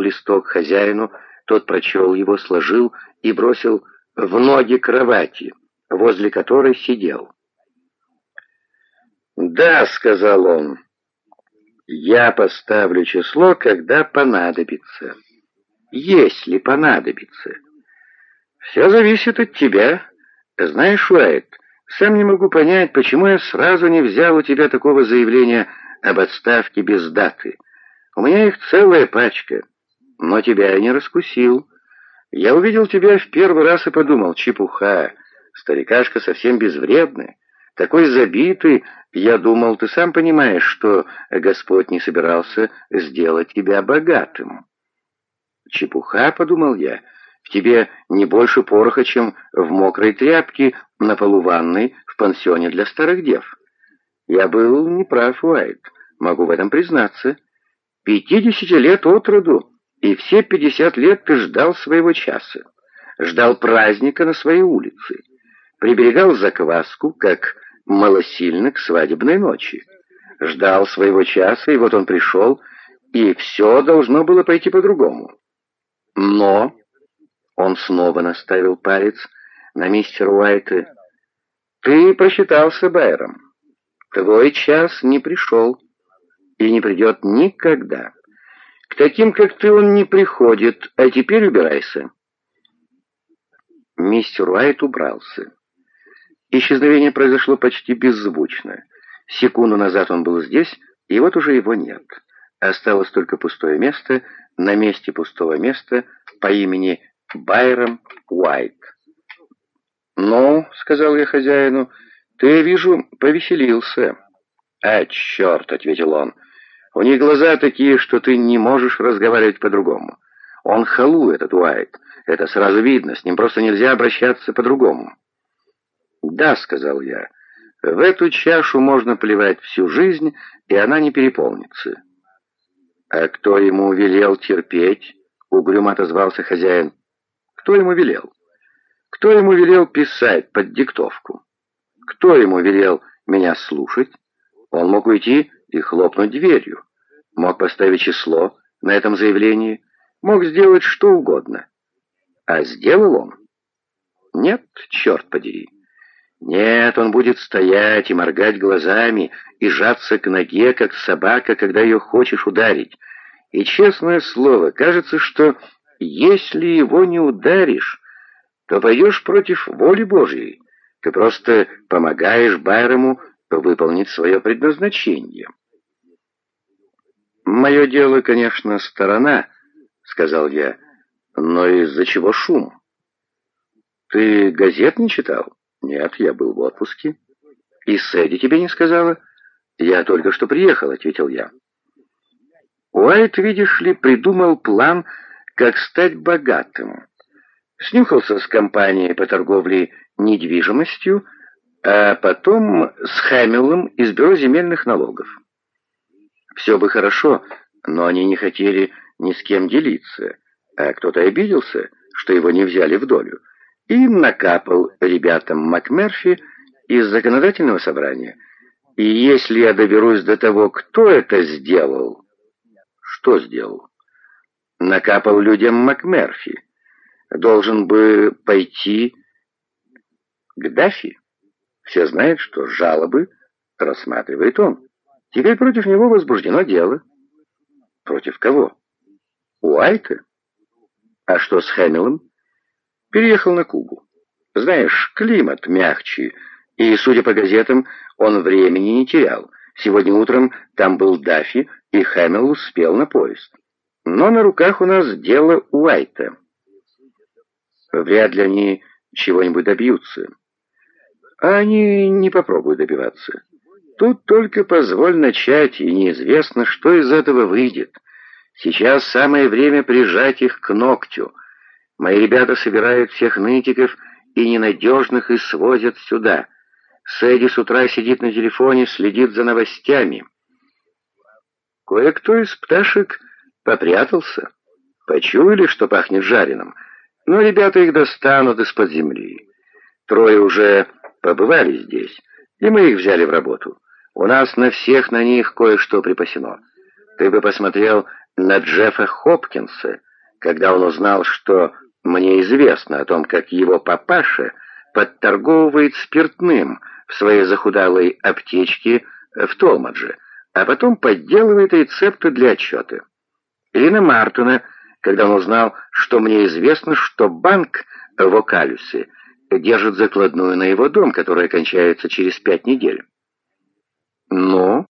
листок хозяину, тот прочел его, сложил и бросил в ноги кровати, возле которой сидел. «Да», — сказал он, — «я поставлю число, когда понадобится. Если понадобится. Все зависит от тебя. Знаешь, Уайт, сам не могу понять, почему я сразу не взял у тебя такого заявления об отставке без даты. У меня их целая пачка, но тебя я не раскусил. Я увидел тебя в первый раз и подумал, чепуха, старикашка совсем безвредная, такой забитый, я думал, ты сам понимаешь, что Господь не собирался сделать тебя богатым. Чепуха, подумал я, в тебе не больше пороха, чем в мокрой тряпке на полу ванной в пансионе для старых дев. Я был неправ, Уайт, могу в этом признаться. Пятидесяти лет от роду, и все пятьдесят лет ты ждал своего часа, ждал праздника на своей улице, приберегал закваску, как малосильно к свадебной ночи. Ждал своего часа, и вот он пришел, и все должно было пойти по-другому. Но он снова наставил палец на мистера Уайта. «Ты просчитался, Байром. Твой час не пришел и не придет никогда. К таким, как ты, он не приходит, а теперь убирайся». Мистер Уайт убрался. Исчезновение произошло почти беззвучно. Секунду назад он был здесь, и вот уже его нет. Осталось только пустое место, на месте пустого места по имени Байрон Уайт. «Ну», — сказал я хозяину, — «ты, вижу, повеселился». «А, черт», — ответил он, — «у них глаза такие, что ты не можешь разговаривать по-другому. Он халу, этот Уайт, это сразу видно, с ним просто нельзя обращаться по-другому». «Да», — сказал я, — «в эту чашу можно плевать всю жизнь, и она не переполнится». «А кто ему велел терпеть?» — угрюмо отозвался хозяин. «Кто ему велел? Кто ему велел писать под диктовку? Кто ему велел меня слушать? Он мог уйти и хлопнуть дверью, мог поставить число на этом заявлении, мог сделать что угодно. А сделал он? Нет, черт подери». Нет, он будет стоять и моргать глазами, и жаться к ноге, как собака, когда ее хочешь ударить. И, честное слово, кажется, что если его не ударишь, то пойдешь против воли Божьей. Ты просто помогаешь Байрому выполнить свое предназначение. «Мое дело, конечно, сторона», — сказал я, — «но из-за чего шум?» «Ты газет не читал?» «Нет, я был в отпуске». «И Сэдди тебе не сказала?» «Я только что приехал», — ответил я. Уайт, видишь ли, придумал план, как стать богатым. Снюхался с компанией по торговле недвижимостью, а потом с Хэмиллом из бюро земельных налогов. Все бы хорошо, но они не хотели ни с кем делиться, а кто-то обиделся, что его не взяли в долю и накапал ребятам МакМерфи из законодательного собрания. И если я доберусь до того, кто это сделал... Что сделал? Накапал людям МакМерфи. Должен бы пойти к Даффи. Все знают, что жалобы рассматривает он. Теперь против него возбуждено дело. Против кого? Уайта? А что с Хэмиллом? Переехал на Кубу. Знаешь, климат мягче, и, судя по газетам, он времени не терял. Сегодня утром там был Даффи, и Хэмилл успел на поезд. Но на руках у нас дело Уайта. Вряд ли они чего-нибудь добьются. А они не попробуют добиваться. Тут только позволь начать, и неизвестно, что из этого выйдет. Сейчас самое время прижать их к ногтю — Мои ребята собирают всех нытиков и ненадежных и свозят сюда. Сэдди с утра сидит на телефоне, следит за новостями. Кое-кто из пташек попрятался. Почуяли, что пахнет жареным. Но ребята их достанут из-под земли. Трое уже побывали здесь, и мы их взяли в работу. У нас на всех на них кое-что припасено. Ты бы посмотрел на Джеффа Хопкинса, когда он узнал, что мне известно о том, как его папаша подторговывает спиртным в своей захудалой аптечке в Толмадже, а потом подделывает рецепты для отчета. Или на Мартона, когда он узнал, что мне известно, что банк в Окалюсе держит закладную на его дом, которая кончается через пять недель. «Ну?»